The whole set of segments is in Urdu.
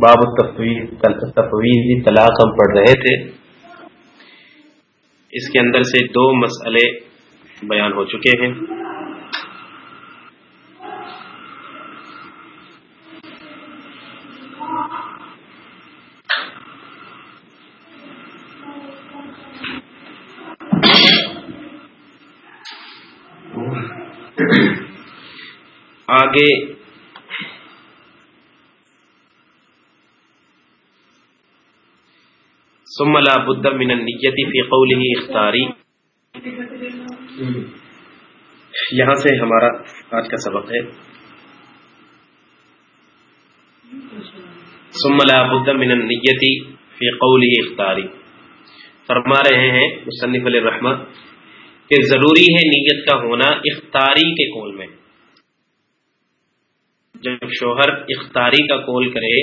باب تفویضی طلاق ہم پڑھ رہے تھے۔ اس کے اندر سے دو مسئلے بیان ہو چکے ہیں۔ آگے ثم لا بد من النیتی فی قوله اختاری یہاں سے ہمارا آج کا سبق ہے۔ ثم لا بد من النیتی فی قوله اختاری فرما رہے ہیں مصنف علیہ الرحمہ کہ ضروری ہے نیت کا ہونا اختاری کے قول میں۔ جب شوہر اختاری کا کول کرے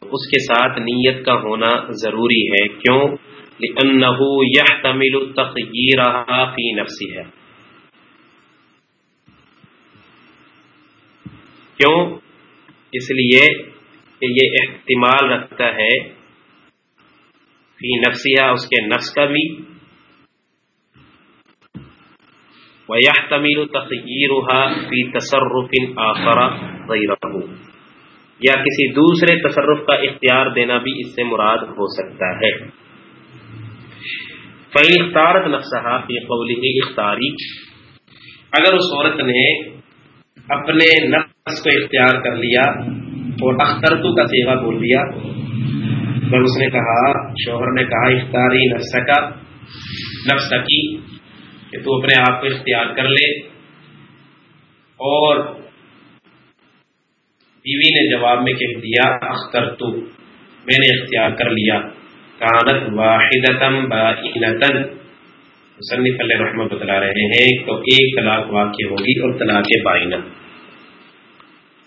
اس کے ساتھ نیت کا ہونا ضروری ہے۔ کیوں؟ لأنه يحتمل تخییرها فی نفسها۔ کیوں؟ اس لیے کہ یہ احتمال رکھتا ہے فی نفسها، اس کے نفس کا بھی۔ وَيَحْتَمِلُ تَخْيِيرُهَا فِي تَصَرُّفٍ آخَرَ غَيْرَهُ۔ یا کسی دوسرے تصرف کا اختیار دینا بھی اس سے مراد ہو سکتا ہے۔ فَإِنْ اخْتَارَتْ نَفْسَهَا فِي اختاری اگر اس عورت نے اپنے نفس کو اختیار کر لیا اور اخترتو کا سیغہ بول دیا جب اس نے کہا، شوہر نے کہا اختاری نفس کا نفس کی کہ تو اپنے آپ کو اختیار کر لے۔ اور بیوی نے جواب میں کہہ دیا اختر تو میں نے اختیار کر لیا۔ کانت واحدتم بائنتن مصنف علیہ رحمہ بتلا رہے ہیں تو ایک طلاق واقع ہوگی اور طلاق بائنہ۔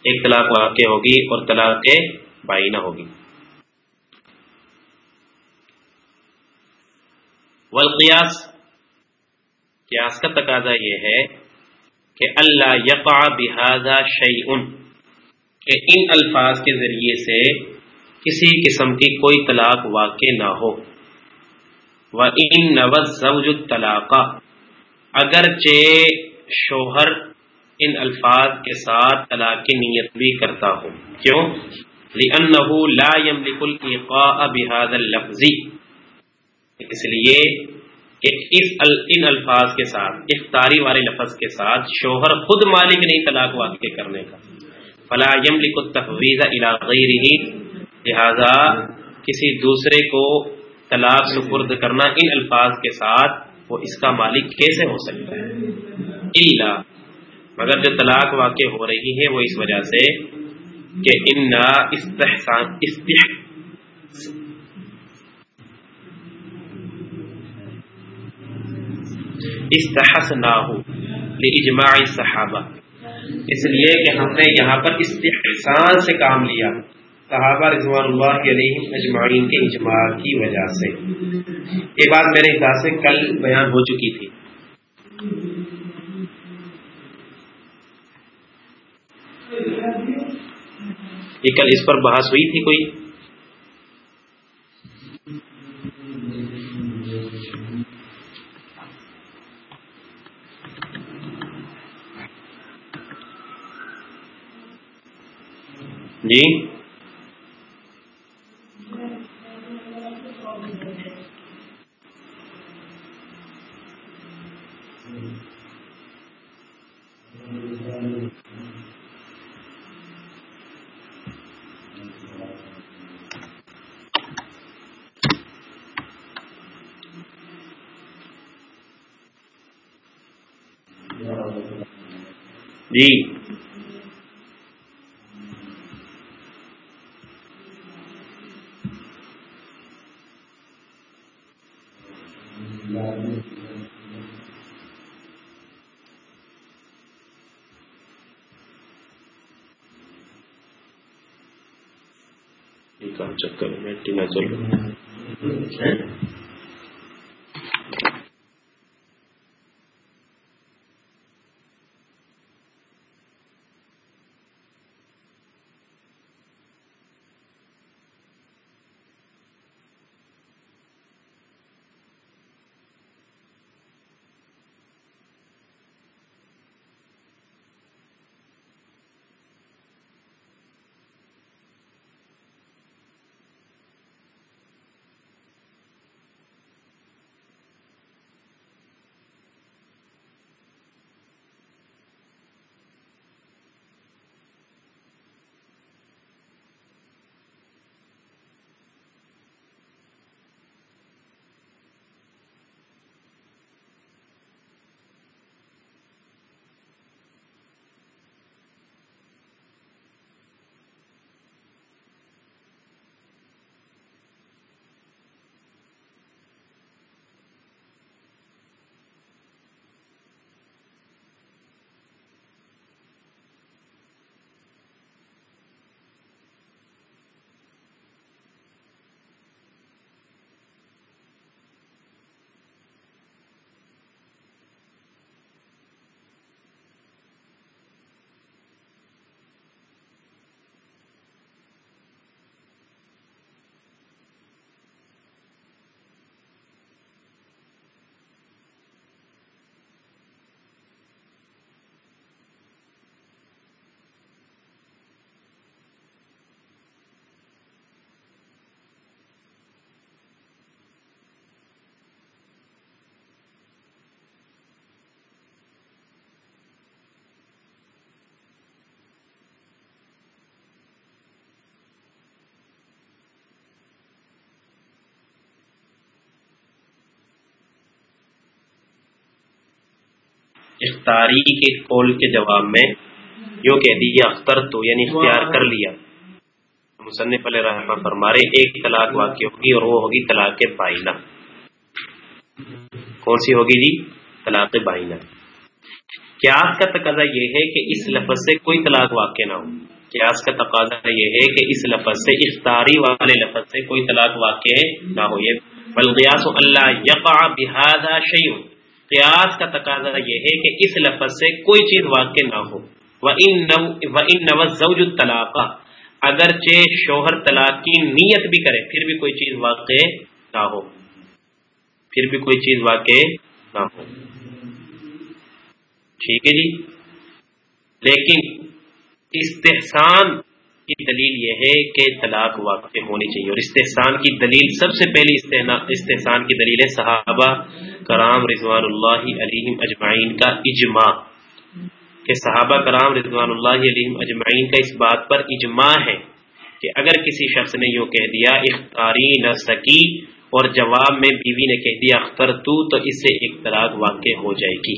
ایک طلاق واقع ہوگی اور طلاق بائنہ ہوگی۔ والقیاس، قیاس کا تقاضا یہ ہے کہ اللہ یقع بحاظہ شعیون کہ ان الفاظ کے ذریعے سے کسی قسم کی کوئی طلاق واقع نہ ہو۔ و ان نوز زوج طلاق اگرچہ شوہر ان الفاظ کے ساتھ طلاق کی نیت بھی کرتا ہو۔ کیوں؟ لأنه لا يملك الإيقاع بهذا اللفظ۔ اس لیے کہ اس ان الفاظ کے ساتھ افطاری والے لفظ کے ساتھ شوہر خود مالک نہیں طلاق واقع کرنے کا۔ فلا یملک التفویض الى غیرہ، لہذا کسی دوسرے کو طلاق سپرد کرنا ان الفاظ کے ساتھ وہ اس کا مالک کیسے ہو سکتا ہے؟ الا، مگر جو طلاق واقع ہو رہی ہے وہ اس وجہ سے کہ ان استحسان، استح استحس نہ ہو اجماع صحابہ اس لیے کہ ہم نے یہاں پر استحسان سے کام لیا۔ صحابہ رضوان اللہ علیہ اجمعین کے اجماع کی وجہ سے۔ یہ بات میرے حساب سے کل بیان ہو چکی تھی۔ یہ کل اس پر بحث ہوئی تھی کوئی؟ جی۔ جی۔ چکر میں چل اختاری کے قول کے جواب میں یوں کہہ دیا اختر تو یعنی اختیار کر لیا۔ مصنف علیہ رحمہ فرما رہے ایک طلاق واقع ہوگی اور وہ ہوگی طلاق بائنا کون سی ہوگی جی؟ طلاق بائنا قیاس کا تقاضا یہ ہے کہ اس لفظ سے کوئی طلاق واقع نہ ہو؟ قیاس کا تقاضا یہ ہے کہ اس لفظ سے اختاری والے لفظ سے کوئی طلاق واقع نہ ہو؟ یہ بلغیاس اللہ یقع بہذا شیء۔ قیاس کا تقاضا یہ ہے کہ اس لفظ سے کوئی چیز واقع نہ ہو۔ وَإِن نَوَ الزَّوْجُ اگرچہ شوہر طلاق کی نیت بھی کرے، پھر بھی کوئی چیز واقع نہ ہو۔ پھر بھی کوئی چیز واقع نہ ہو۔ ٹھیک ہے جی؟ لیکن استحسان کی دلیل یہ ہے کہ طلاق واقع ہونی چاہیے اور استحسان کی دلیل سب سے پہلی استحسان کی دلیل ہے صحابہ کرام رضوان اللہ علیہ اجمعین کا اجماع کہ صحابہ کرام رضوان اللہ علیہ اجمعین کا اس بات پر اجماع ہے کہ اگر کسی شخص نے یوں کہہ دیا، اختاری نہ سکی اور جواب میں بیوی نے کہہ دیا، اختر تو تو اس سے ایک طلاق واقع ہو جائے گی۔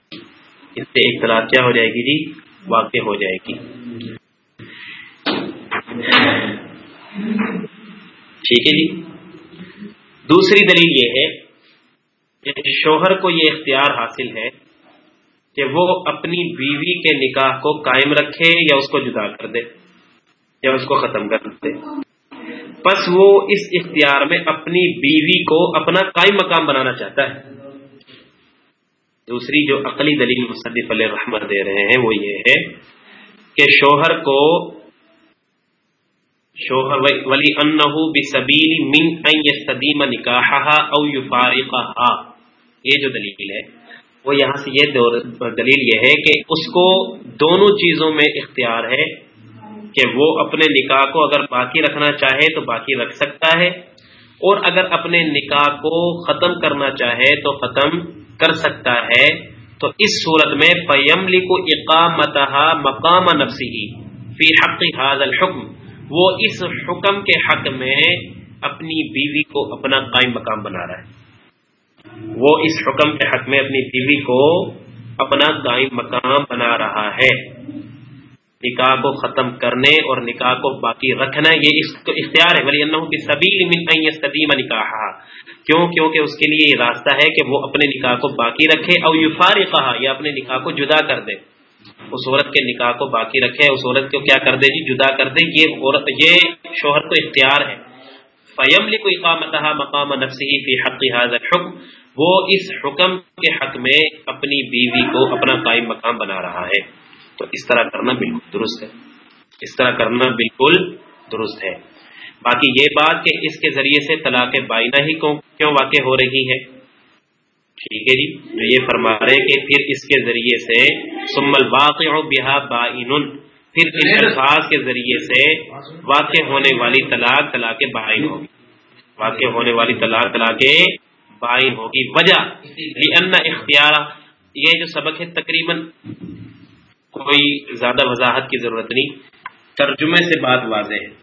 اس سے ایک طلاق کیا ہو جائے گی جی؟ واقع ہو جائے گی۔ ٹھیک ہے جی۔ دوسری دلیل یہ ہے کہ شوہر کو یہ اختیار حاصل ہے کہ وہ اپنی بیوی کے نکاح کو قائم رکھے یا اس کو جدا کر دے یا اس کو ختم کر دے۔ بس وہ اس اختیار میں اپنی بیوی کو اپنا قائم مقام بنانا چاہتا ہے۔ دوسری جو عقلی دلیل مصنف علیہ رحمت دے رہے ہیں وہ یہ ہے کہ شوہر کو شوہر ولی انہو بسبیل من ان یستدیم نکاحہا او یفارقہا. یہ جو دلیل ہے، وہ یہاں سے یہ دلیل یہ ہے کہ اس کو دونوں چیزوں میں اختیار ہے کہ وہ اپنے نکاح کو اگر باقی رکھنا چاہے تو باقی رکھ سکتا ہے، اور اگر اپنے نکاح کو ختم کرنا چاہے تو ختم کر سکتا ہے۔ تو اس صورت میں پیملی کو اقامت مقام نفسی فی حق حاض الحکم وہ اس حکم کے حق میں اپنی بیوی کو اپنا قائم مقام بنا رہا ہے۔ وہ اس حکم کے حق میں اپنی بیوی کو اپنا قائم مقام بنا رہا ہے۔ نکاح کو ختم کرنے اور نکاح کو باقی رکھنا یہ اس کو اختیار ہے۔ ولی اللہ کی سبھی صدیم نکاح کیوں؟ کیونکہ اس کے لیے یہ راستہ ہے کہ وہ اپنے نکاح کو باقی رکھے اور یو یا اپنے نکاح کو جدا کر دے۔ اس عورت کے نکاح کو باقی رکھے، اس عورت کو کیا کر دے؟ جی جدا کر دے۔ یہ عورت، یہ شوہر کو اختیار ہے۔ فیملی کو اقامت مقام نفسی فی حق حاضر حکم وہ اس حکم کے حق میں اپنی بیوی کو اپنا قائم مقام بنا رہا ہے۔ تو اس طرح کرنا بالکل درست ہے۔ اس طرح کرنا بالکل درست ہے۔ باقی یہ بات کہ اس کے ذریعے سے طلاق بائنا ہی کیوں واقع ہو رہی ہے ٹھیک ہے جی؟ جو یہ فرما رہے کہ پھر اس کے ذریعے سے سمل واقع بہا بائن پھر ان الفاظ کے ذریعے سے واقع ہونے والی طلاق طلاق بائن ہوگی۔ واقع ہونے والی طلاق طلاق بائن ہوگی۔ وجہ اختیار یہ جو سبق ہے تقریباً کوئی زیادہ وضاحت کی ضرورت نہیں۔ ترجمے سے بات واضح ہے۔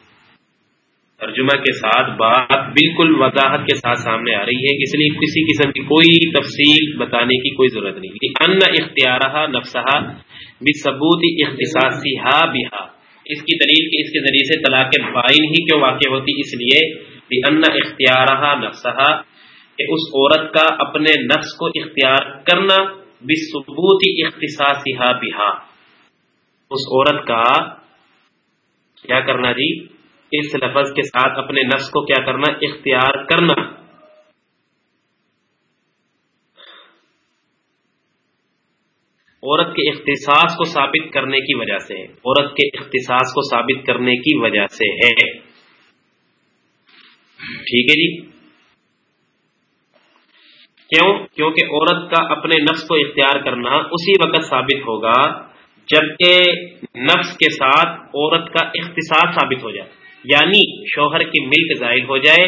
ترجمہ کے ساتھ بات بالکل وضاحت کے ساتھ سامنے آ رہی ہے، اس لیے کسی قسم کی کوئی تفصیل بتانے کی کوئی ضرورت نہیں۔ ان اختیار نفسہ بھی ثبوت اختصاصی ہا بہا اس کی دلیل کے اس کے ذریعے سے طلاق بائن ہی کیوں واقع ہوتی، اس لیے ان اختیار نفسہ کہ اس عورت کا اپنے نفس کو اختیار کرنا بھی ثبوت اختصاصی ہا بہا اس عورت کا کیا کرنا جی؟ اس لفظ کے ساتھ اپنے نفس کو کیا کرنا، اختیار کرنا۔ عورت کے اختصاص کو ثابت کرنے کی وجہ سے، عورت کے اختصاص کو ثابت کرنے کی وجہ سے ہے۔ ٹھیک ہے جی؟ کیوں؟ کیونکہ عورت کا اپنے نفس کو اختیار کرنا اسی وقت ثابت ہوگا جبکہ نفس کے ساتھ عورت کا اختصاص ثابت ہو جائے۔ یعنی شوہر کی ملک ظاہر ہو جائے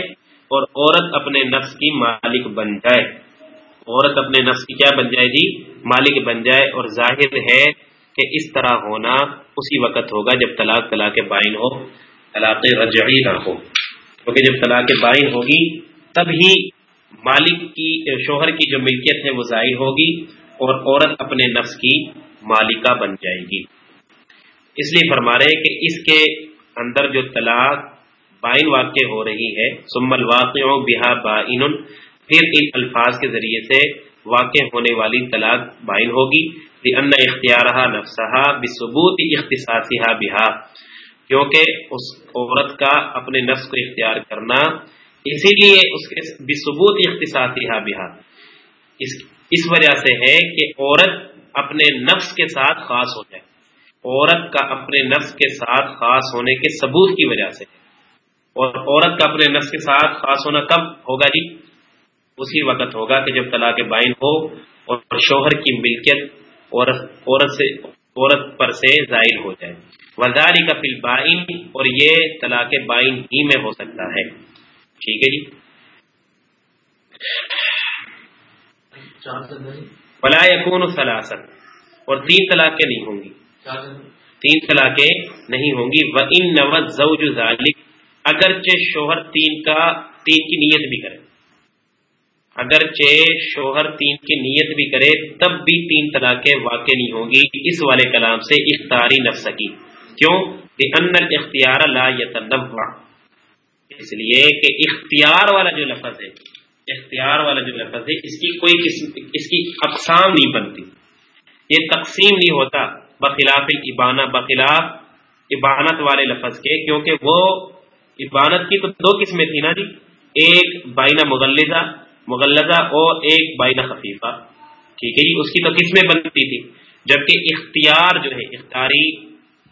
اور عورت اپنے نفس کی مالک بن جائے۔ عورت اپنے نفس کی کیا بن جائے جی؟ مالک بن جائے اور ظاہر ہے کہ اس طرح ہونا اسی وقت ہوگا جب طلاق طلاق بائن ہو، طلاق رجعی نہ ہو۔ کیونکہ جب طلاق بائن ہوگی، تب ہی مالک کی، شوہر کی جو ملکیت ہے وہ ظاہر ہوگی اور عورت اپنے نفس کی مالکہ بن جائے گی۔ اس لیے فرما رہے کہ اس کے اندر جو طلاق بائن واقع ہو رہی ہے سمل واقع بہا بائن، پھر ان الفاظ کے ذریعے سے واقع ہونے والی طلاق بائن ہوگی ان اختیار نفسہ بثبوت اختصاصی بہا کیونکہ اس عورت کا اپنے نفس کو اختیار کرنا، اسی لیے اس کے بثبوت اختصاصی بہا اس اس وجہ سے ہے کہ عورت اپنے نفس کے ساتھ خاص ہو جائے۔ عورت کا اپنے نفس کے ساتھ خاص ہونے کے ثبوت کی وجہ سے۔ اور عورت کا اپنے نفس کے ساتھ خاص ہونا کب ہوگا جی؟ اسی وقت ہوگا کہ جب طلاق بائن ہو اور شوہر کی ملکیت عورت عورت سے عورت پر سے ظاہر ہو جائے۔ وزاری کا فل بائن اور یہ طلاق بائن ہی میں ہو سکتا ہے۔ ٹھیک ہے جی۔ بلا یقون سلاسن اور تین طلاقیں نہیں ہوں گی۔ تین طلاقیں نہیں ہوں گی۔ وہ ان نوز زوج ذالک اگرچہ شوہر تین کا، تین کی نیت بھی کرے۔ اگرچہ شوہر تین کی نیت بھی کرے، تب بھی تین طلاقیں واقع نہیں ہوں گی۔ اس والے کلام سے اختاری نفس کی۔ کیوں؟ ان اختیار لا یتنوع اس لیے کہ اختیار والا جو لفظ ہے، اختیار والا جو لفظ ہے، اس کی کوئی قسم، اس کی اقسام نہیں بنتی۔ یہ تقسیم نہیں ہوتا۔ بخلاف ابانا بخلاف ابانت والے لفظ کے، کیونکہ وہ ابانت کی تو دو قسمیں تھی نا جی۔ ایک بائنا مغلزہ مغلزہ اور ایک بائنا خفیفہ۔ ٹھیک ہے جی اس کی تو قسمیں بنتی تھی جبکہ اختیار جو ہے، اختیاری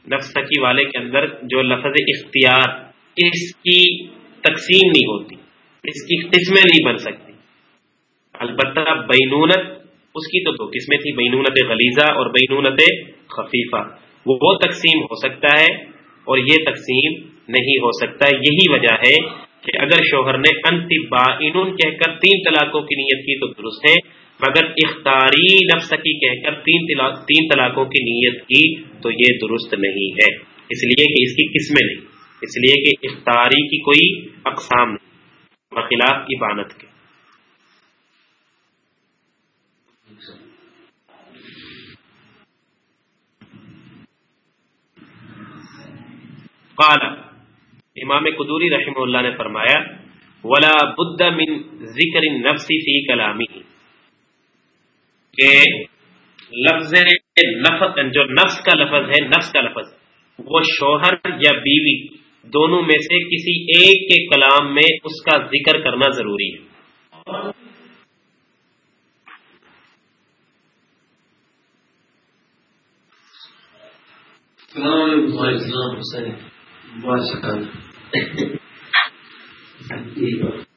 نفسکی والے کے اندر جو لفظ اختیار، اس کی تقسیم نہیں ہوتی، اس کی قسمیں نہیں بن سکتی۔ البتہ بینونت، اس کی تو دو قسمیں تھی بینونت غلیزہ اور بینونت خفیفہ۔ وہ تقسیم ہو سکتا ہے اور یہ تقسیم نہیں ہو سکتا۔ یہی وجہ ہے کہ اگر شوہر نے کہہ کر تین طلاقوں کی نیت کی تو درست ہے، مگر اختاری نفس کی کہہ کر تین تین طلاقوں کی نیت کی تو یہ درست نہیں ہے۔ اس لیے کہ اس کی قسمیں نہیں۔ اس لیے کہ اختاری کی کوئی اقسام نہیں۔ بخلاف عبانت کے۔ قال، امام قدوری رحم اللہ نے فرمایا، ولا بد من ذکر نفسی فی کلامی کہ لفظ نفس، جو نفس کا لفظ ہے، نفس کا لفظ، وہ شوہر یا بیوی دونوں میں سے کسی ایک کے کلام میں اس کا ذکر کرنا ضروری ہے۔ السلام علیکم باشکن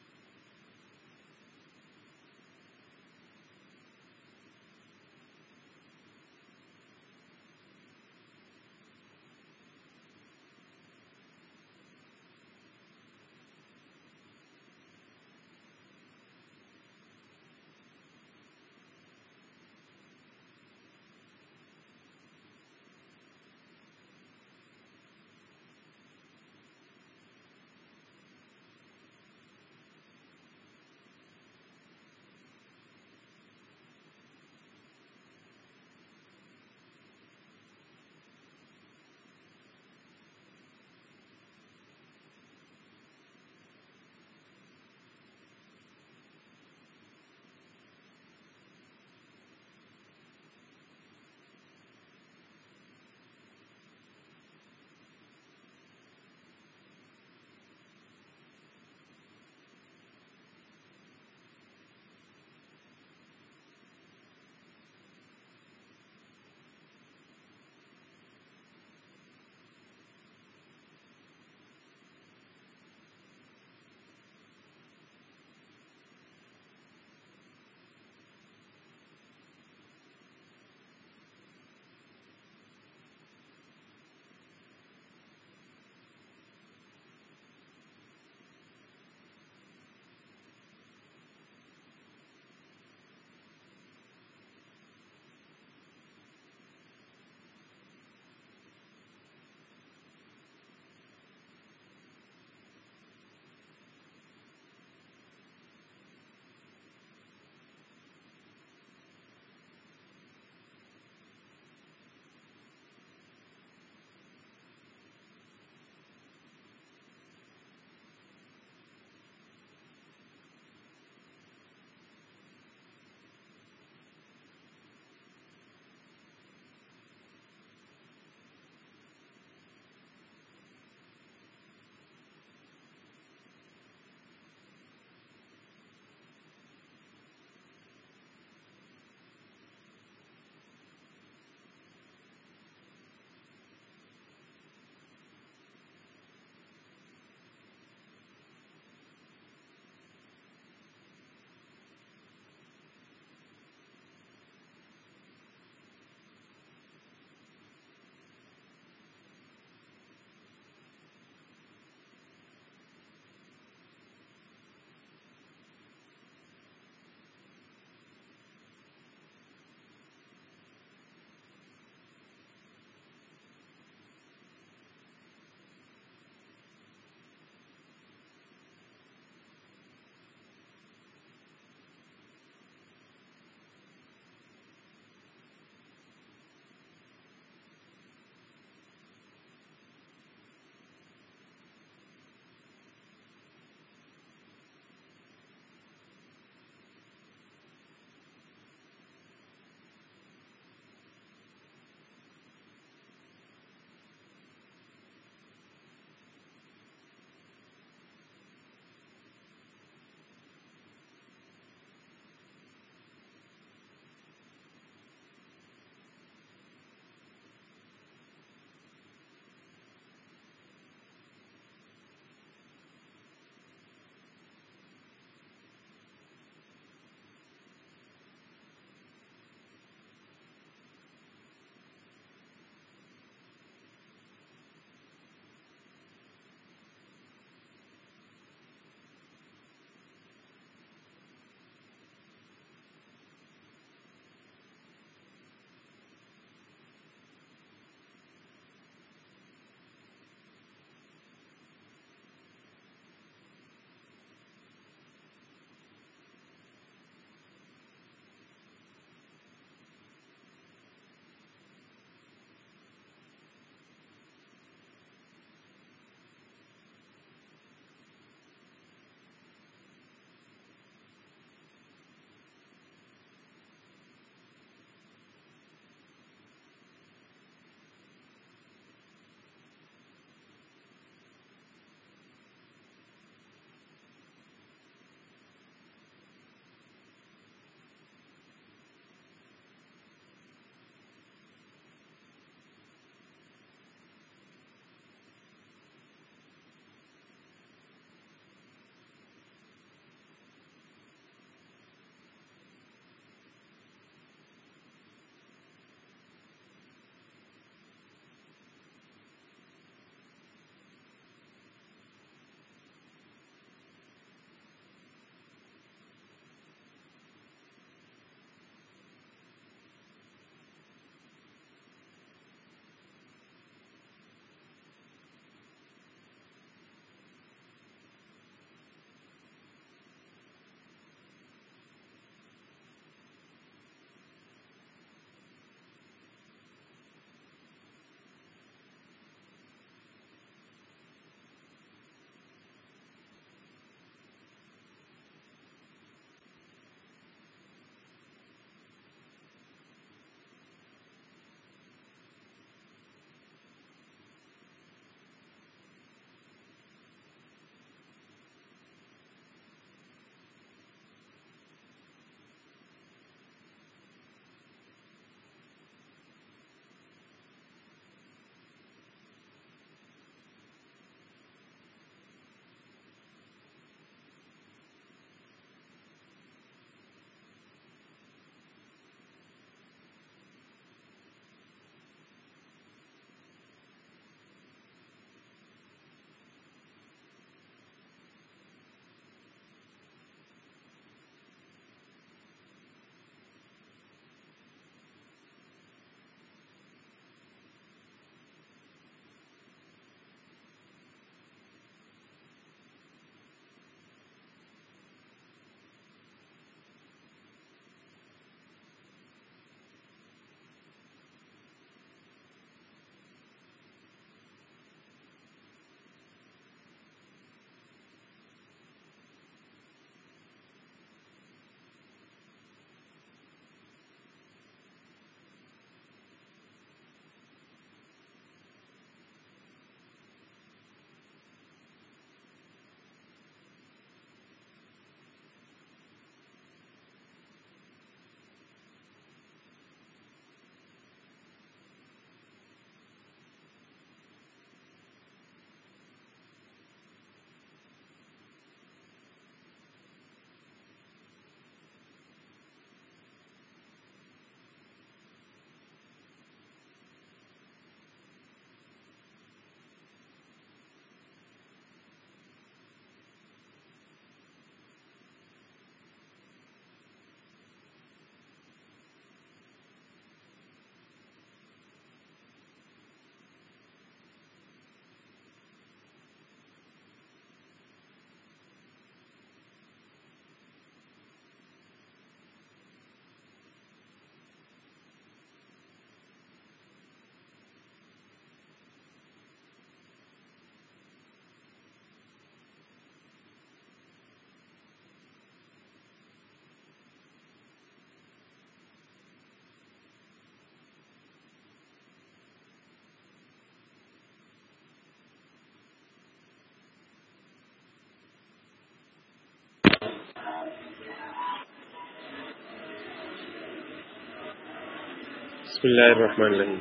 بسم اللہ الرحمن الرحیم۔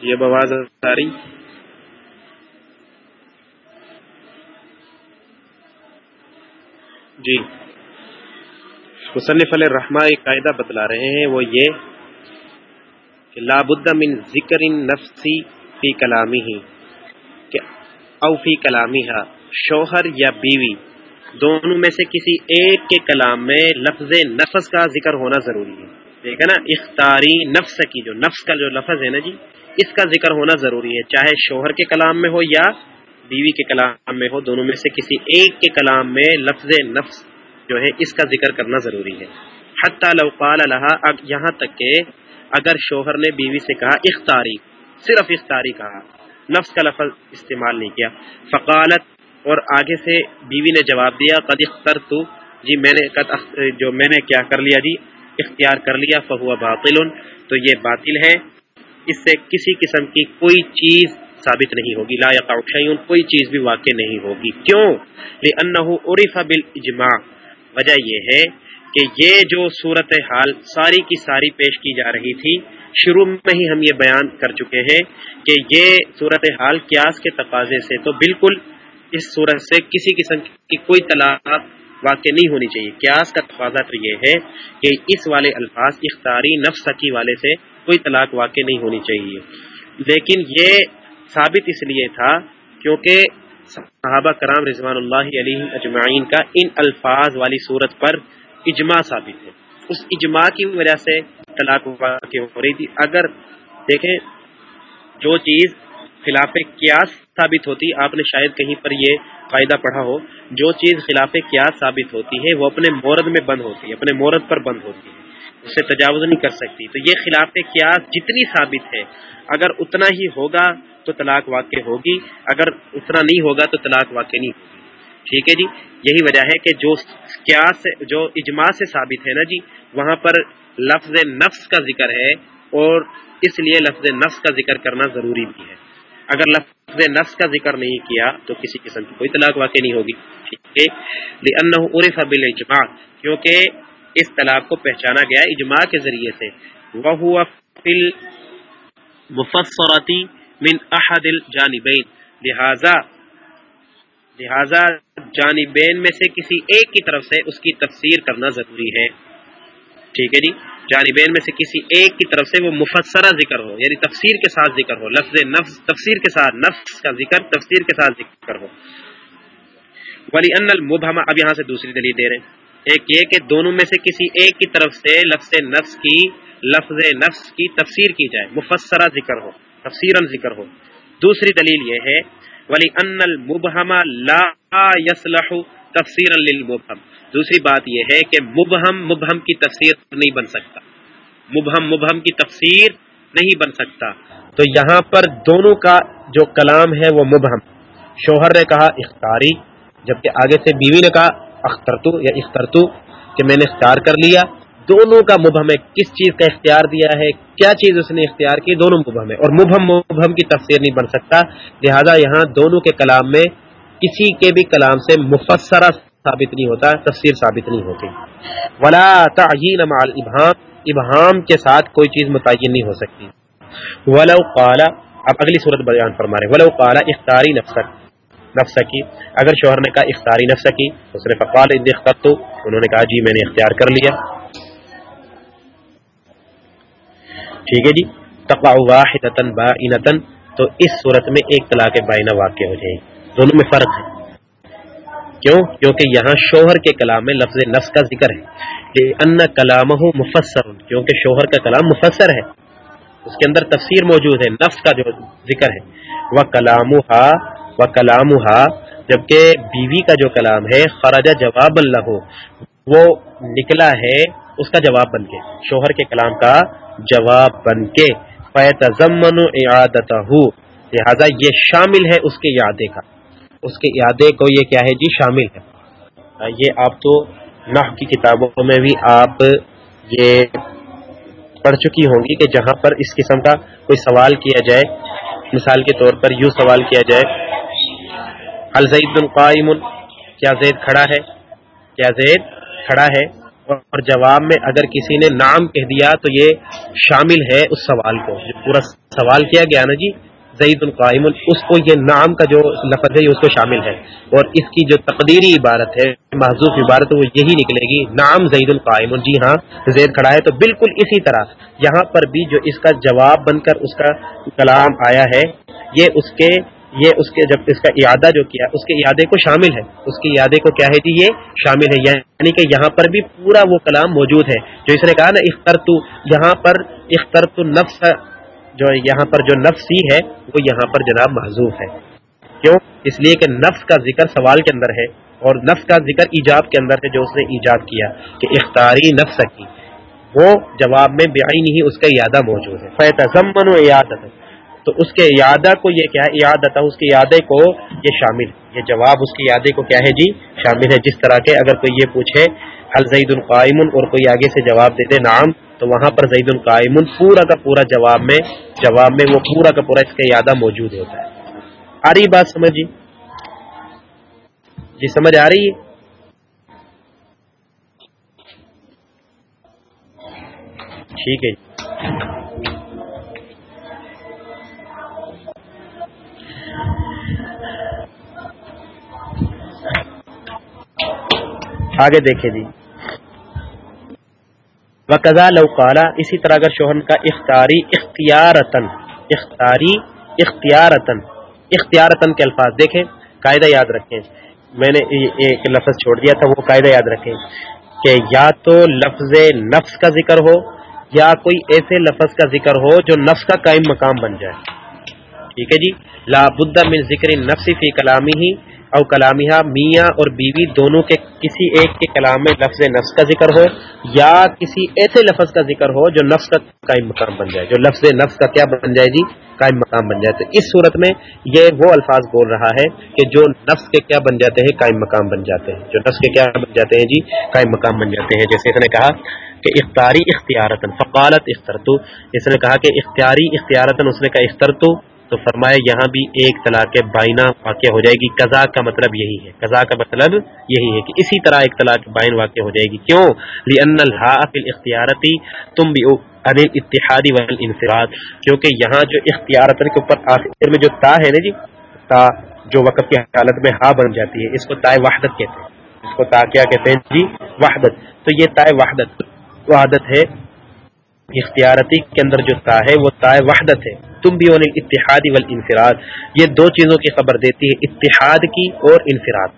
یہ بواز آ جی۔ مصنف علیہ الرحمٰ ایک قاعدہ بتلا رہے ہیں، وہ یہ کہ لابد من ذکر نفسی فی کلامی ہی کہ او فی کلامی ہا شوہر یا بیوی، دونوں میں سے کسی ایک کے کلام میں لفظ نفس کا ذکر ہونا ضروری ہے۔ ٹھیک ہے نا، اختاری نفس کی جو، نفس کا جو لفظ ہے نا جی اس کا ذکر ہونا ضروری ہے۔ چاہے شوہر کے کلام میں ہو یا بیوی کے کلام میں ہو، دونوں میں سے کسی ایک کے کلام میں لفظ نفس جو ہے، اس کا ذکر کرنا ضروری ہے۔ حتی لو قال لها یہاں تک کہ اگر شوہر نے بیوی سے کہا، اختاری، صرف اختاری کہا، نفس کا لفظ استعمال نہیں کیا۔ فقالت، اور آگے سے بیوی نے جواب دیا، قد اخترت جی میں نے جو میں نے کیا، کر لیا جی۔ اختیار کر لیا فہو باطل تو یہ باطل ہے۔ اس سے کسی قسم کی کوئی چیز ثابت نہیں ہوگی۔ لا یا کوئی چیز بھی واقع نہیں ہوگی۔ کیوں؟ عرف بالاجماع وجہ یہ ہے کہ یہ جو صورت حال ساری کی ساری پیش کی جا رہی تھی، شروع میں ہی ہم یہ بیان کر چکے ہیں کہ یہ صورت حال قیاس کے تقاضے سے تو بالکل اس صورت سے کسی قسم کی کوئی طلاق واقع نہیں ہونی چاہیے۔ قیاس کا تقاضا تو یہ ہے کہ اس والے الفاظ اختاری نفس کی والے سے کوئی طلاق واقع نہیں ہونی چاہیے۔ لیکن یہ ثابت اس لیے تھا کیونکہ صحابہ کرام رضوان اللہ علیہ اجمعین کا ان الفاظ والی صورت پر اجماع ثابت ہے۔ اس اجماع کی وجہ سے طلاق واقع ہو رہی تھی۔ اگر دیکھیں جو چیز خلاف قیاس ثابت ہوتی۔ آپ نے شاید کہیں پر یہ قاعدہ پڑھا ہو، جو چیز خلاف قیاس ثابت ہوتی ہے، وہ اپنے مورد میں بند ہوتی ہے، اپنے مورد پر بند ہوتی ہے، اسے تجاوز نہیں کر سکتی۔ تو یہ خلاف قیاس جتنی ثابت ہے، اگر اتنا ہی ہوگا تو طلاق واقع ہوگی، اگر اتنا نہیں ہوگا تو طلاق واقع نہیں ہوگی۔ ٹھیک ہے جی؟ یہی وجہ ہے کہ جو قیاس، جو اجماع سے ثابت ہے نا جی وہاں پر لفظ نفس کا ذکر ہے اور اس لیے لفظ نفس کا ذکر کرنا ضروری بھی ہے۔ اگر لفظ نفس کا ذکر نہیں کیا تو کسی قسم کی کوئی طلاق واقع نہیں ہوگی۔ ٹھیک ہے؟ عرف بالاجماع کیونکہ اس طلاق کو پہچانا گیا اجماع کے ذریعے سے۔ وہ فل من احد الجانبین لہذا لہذا جانبین میں سے کسی ایک کی طرف سے اس کی تفسیر کرنا ضروری ہے۔ ٹھیک ہے جی؟ جانبین میں سے کسی ایک کی طرف سے وہ مفسرہ ذکر ہو یعنی تفسیر کے ساتھ ذکر ہو، لفظ نفس، تفسیر کے ساتھ نفس کا ذکر، تفسیر کے ساتھ ذکر ہو۔ ولی ان المبہمہ، اب یہاں سے دوسری دلیل دے رہے ہیں۔ ایک یہ کہ دونوں میں سے کسی ایک کی طرف سے لفظ نفس کی، لفظ نفس کی تفسیر کی جائے، مفسرہ ذکر ہو تفسیر ذکر ہو۔ دوسری دلیل یہ ہے، ولی ان المبہمہ لا یسلح تفسیر للمبہم۔ دوسری بات یہ ہے کہ مبہم مبہم کی تفسیر نہیں بن سکتا۔ مبہم مبہم کی تفسیر نہیں بن سکتا۔ تو یہاں پر دونوں کا جو کلام ہے وہ مبہم۔ شوہر نے کہا اختاری، جبکہ آگے سے بیوی نے کہا اخترتو یا اخترتو، کہ میں نے اختیار کر لیا۔ دونوں کا مبہم ہے۔ کس چیز کا اختیار دیا ہے؟ کیا چیز اس نے اختیار کی؟ دونوں مبہم ہے۔ اور مبہم مبہم کی تفسیر نہیں بن سکتا۔ لہذا یہاں دونوں کے کلام میں کسی کے بھی کلام سے مفسرہ ثابت نہیں ہوتا، تفسیر ثابت نہیں ہوتی۔ ولا تعین مع الابہام ابہام کے ساتھ کوئی چیز متعین نہیں ہو سکتی۔ ولو قال، اب اگلی صورت بیان فرما رہے ولو قال اختاری نفسک نفس کی اگر شوہر نے کہا اختاری نفس کی تو صرف فقال ان اخترت۔ انہوں نے کہا جی میں نے اختیار کر لیا۔ ٹھیک ہے جی؟ تقع واحدتا، بائنتا۔ تو اس صورت میں ایک طلاق بائنہ واقع ہو جائے۔ دونوں میں فرق ہے۔ کیوں؟ کیونکہ یہاں شوہر کے کلام میں لفظ نفس کا ذکر ہے۔ ان کلام ہو مفسر کیونکہ شوہر کا کلام مفسر ہے۔ اس کے اندر تفسیر موجود ہے، نفس کا جو ذکر ہے۔ وہ کلام ہا و کلام ہا جبکہ بیوی کا جو کلام ہے خراجہ جواب اللہ وہ نکلا ہے، اس کا جواب بن کے۔ شوہر کے کلام کا جواب بن کے۔ فیتزمن اعادتہ لہذا یہ شامل ہے اس کے یادے کا۔ اس کے یادے کو یہ کیا ہے؟ جی شامل ہے۔ یہ آپ تو نح کی کتابوں میں بھی آپ یہ پڑھ چکی ہوں گی کہ جہاں پر اس قسم کا کوئی سوال کیا جائے۔ مثال کے طور پر یوں سوال کیا جائے۔ الزید بن قائم؟ کیا زید کھڑا ہے؟ کیا زید کھڑا ہے؟ اور جواب میں اگر کسی نے نام کہہ دیا تو یہ شامل ہے اس سوال کو۔ جو پورا سوال کیا گیا نا جی؟ زید القائم اس کو یہ نام کا جو لفظ ہے، یہ اس کو شامل ہے۔ اور اس کی جو تقدیری عبارت ہے، محضوف عبارت، وہ یہی نکلے گی نام زید القائم جی ہاں زید کھڑا ہے۔ تو بالکل اسی طرح یہاں پر بھی جو اس کا جواب بن کر اس کا کلام آیا ہے، یہ اس کے یہ اس کے جب اس کا اعادہ جو کیا، اس کے اعادے کو شامل ہے۔ اس کے اعادے کو کیا ہے جی؟ یہ شامل ہے۔ یعنی کہ یہاں پر بھی پورا وہ کلام موجود ہے۔ جو اس نے کہا نا اختر تو یہاں پر اختر نفس جو یہاں پر جو نفسی ہے، وہ یہاں پر جناب محضوف ہے۔ کیوں؟ اس لیے کہ نفس کا ذکر سوال کے اندر ہے اور نفس کا ذکر ایجاب کے اندر ہے جو اس نے ایجاد کیا کہ اختاری نفس کی۔ وہ جواب میں بے ہی اس کا اعادہ موجود ہے۔ فیتمن و عیادت تو اس کے یادہ کو یہ کیا ہے؟ یاد اس کی یادیں کو یہ شامل یہ جواب اس کی یادیں کو کیا ہے؟ جی شامل ہے۔ جس طرح کے اگر کوئی یہ پوچھے الزید القائم اور کوئی آگے سے جواب دے دے نام تو وہاں پر زید القائم پورا کا پورا جواب میں جواب میں وہ پورا کا پورا اس کا یادہ موجود ہوتا ہے۔ آ رہی بات سمجھ جی؟, جی، سمجھ آ رہی ہے؟ ٹھیک ہے۔ جی آگے دیکھیں جی۔ وقضا لوکالا اسی طرح اگر شوہن کا اختاری اختیارتن اختاری اختیارتن اختیارتن کے الفاظ دیکھیں، قاعدہ یاد رکھیں۔ میں نے ایک لفظ چھوڑ دیا تھا، وہ قاعدہ یاد رکھیں کہ یا تو لفظ نفس کا ذکر ہو، یا کوئی ایسے لفظ کا ذکر ہو جو نفس کا قائم مقام بن جائے۔ ٹھیک ہے جی؟ لا بد من ذکر نفسی فی کلامی ہی او کلامیہ میاں اور بیوی دونوں کے کسی ایک کے کلام میں لفظ نفس کا ذکر ہو یا کسی ایسے لفظ کا ذکر ہو جو نفس کا قائم مقام بن جائے، جو لفظ نفس کا کیا بن جائے جی؟ قائم مقام بن جائے۔ تو اس صورت میں یہ وہ الفاظ بول رہا ہے کہ جو نفس کے کیا بن جاتے ہیں، قائم مقام بن جاتے ہیں۔ جو نفس کے کیا بن جاتے ہیں جی؟ قائم مقام بن جاتے ہیں۔ جیسے اس نے کہا کہ اختاری اختیارتن فقالت اخترتو۔ اس نے کہا کہ اختیاری اختیارتن اس نے کہا اخترتو۔ تو فرمائے یہاں بھی ایک طلاق بائنا واقع ہو جائے گی۔ قضا کا مطلب یہی ہے۔ قضا کا مطلب یہی ہے کہ اسی طرح ایک طلاق بائن واقع ہو جائے گی۔ کیوں؟ اختیارتی تم بھی انل اتحادی انفراد کیونکہ یہاں جو اختیارت کے اوپر آخر میں جو تا ہے نا جی تا جو وقت کی حالت میں ہا بن جاتی ہے، اس کو تائے وحدت کہتے ہیں۔ اس کو تا کیا کہتے ہیں جی؟ وحدت۔ تو یہ تائے وحدت وحدت ہے۔ اختیارتی کے اندر جو تا ہے، وہ تائے وحدت ہے۔ تم بھی ہونے اتحادی وال انفراد یہ دو چیزوں کی خبر دیتی ہے، اتحاد کی اور انفراد۔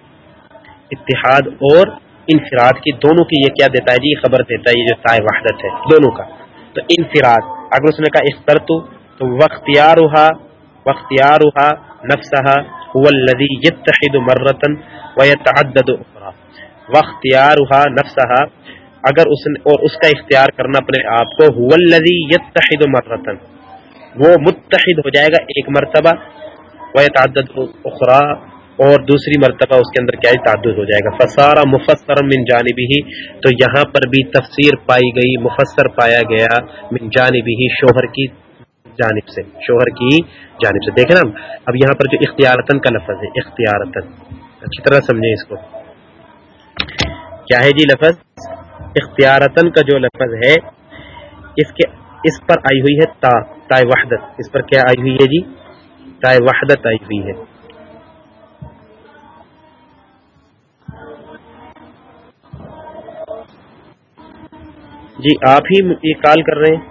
اتحاد اور انفراد کی دونوں کی یہ کیا دیتا ہے؟ جی خبر دیتا ہے، یہ جو تائے وحدت ہے، دونوں کا۔ تو انفراد، اگر اس نے کہا اختر تو وختیار وختیار نفسہ الذي يتحد مرتن ويتعدد اخرى واختيارها نفسها اگر اس نے اور اس کا اختیار کرنا اپنے آپ کو، هو الذي يتحد مرتن وہ متحد ہو جائے گا ایک مرتبہ وہ تعدد اخرا اور دوسری مرتبہ اس کے اندر کیا تعدد ہو جائے گا۔ فسارا مفسر من جانبی ہی تو یہاں پر بھی تفسیر پائی گئی، مفسر پایا گیا من جانبی ہی شوہر کی جانب سے۔ شوہر کی جانب سے۔ دیکھیں نا اب یہاں پر جو اختیارتن کا لفظ ہے اختیارتن اچھی طرح سمجھیں اس کو۔ کیا ہے جی لفظ؟ اختیارتن کا جو لفظ ہے، اس کے اس پر آئی ہوئی ہے تا، تائے وحدت۔ اس پر کیا آئی ہوئی ہے جی؟ تائے وحدت آئی ہوئی ہے۔ جی آپ ہی یہ کال کر رہے ہیں۔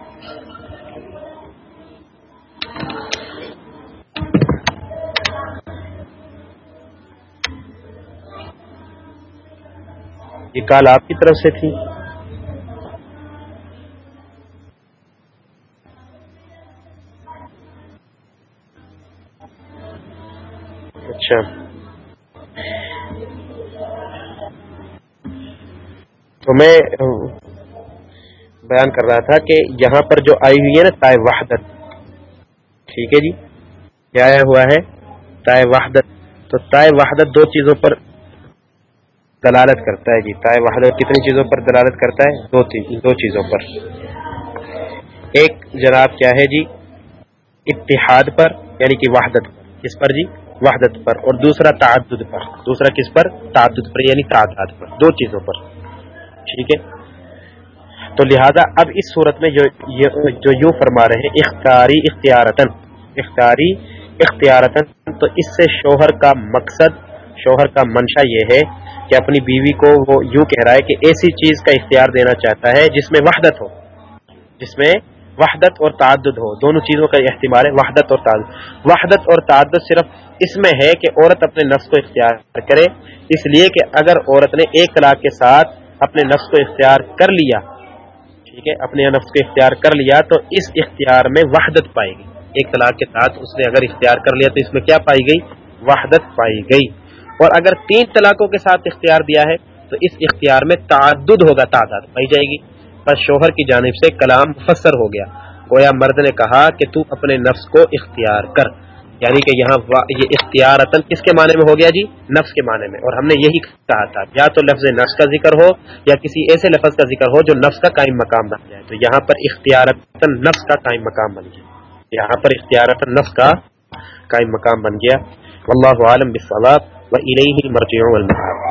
یہ کال آپ کی طرف سے تھی۔ تو میں بیان کر رہا تھا کہ یہاں پر جو آئی ہوئی ہے نا تائے وحدت، ٹھیک ہے جی؟ کیا آیا ہوا ہے تائے وحدت۔ تو تائے وحدت دو چیزوں پر دلالت کرتا ہے جی۔ تائے وحدت کتنی چیزوں پر دلالت کرتا ہے؟ دو دو چیزوں پر۔ ایک جناب کیا ہے جی؟ اتحاد پر یعنی کہ وحدت۔ پر کس پر جی؟ وحدت پر۔ اور دوسرا تعدد پر۔ دوسرا کس پر؟ تعدد پر یعنی تعداد پر۔ دو چیزوں پر۔ ٹھیک ہے؟ تو لہذا اب اس صورت میں جو جو یوں فرما رہے ہیں، اختیاری اختیارتن اختیاری اختیارتن تو اس سے شوہر کا مقصد، شوہر کا منشا یہ ہے کہ اپنی بیوی کو وہ یوں کہہ رہا ہے کہ ایسی چیز کا اختیار دینا چاہتا ہے جس میں وحدت ہو، جس میں وحدت اور تعدد ہو۔ دونوں چیزوں کا احتمال ہے، وحدت اور تعدد۔ وحدت اور تعدد صرف اس میں ہے کہ عورت اپنے نفس کو اختیار کرے، اس لیے کہ اگر عورت نے ایک طلاق کے ساتھ اپنے نفس کو اختیار کر لیا، ٹھیک ہے، اپنے نفس کو اختیار کر لیا تو اس اختیار میں وحدت پائے گی ایک طلاق کے ساتھ اس نے اگر اختیار کر لیا تو اس میں کیا پائی گئی؟ وحدت پائی گئی۔ اور اگر تین طلاقوں کے ساتھ اختیار دیا ہے تو اس اختیار میں تعدد ہوگا، تعداد پائی جائے گی۔ بس شوہر کی جانب سے کلام مفسر ہو گیا۔ گویا مرد نے کہا کہ تو اپنے نفس کو اختیار کر۔ یعنی کہ یہاں یہ اختیار کس کے معنی میں ہو گیا جی؟ نفس کے معنی میں۔ اور ہم نے یہی کہا تھا، یا تو لفظ نفس کا ذکر ہو یا کسی ایسے لفظ کا ذکر ہو جو نفس کا قائم مقام بن جائے۔ تو یہاں پر اختیار نفس کا قائم مقام بن گیا۔ یہاں پر اختیار نفس کا قائم مقام بن گیا۔ اللہ عالم بسلات و مرجعون المحاب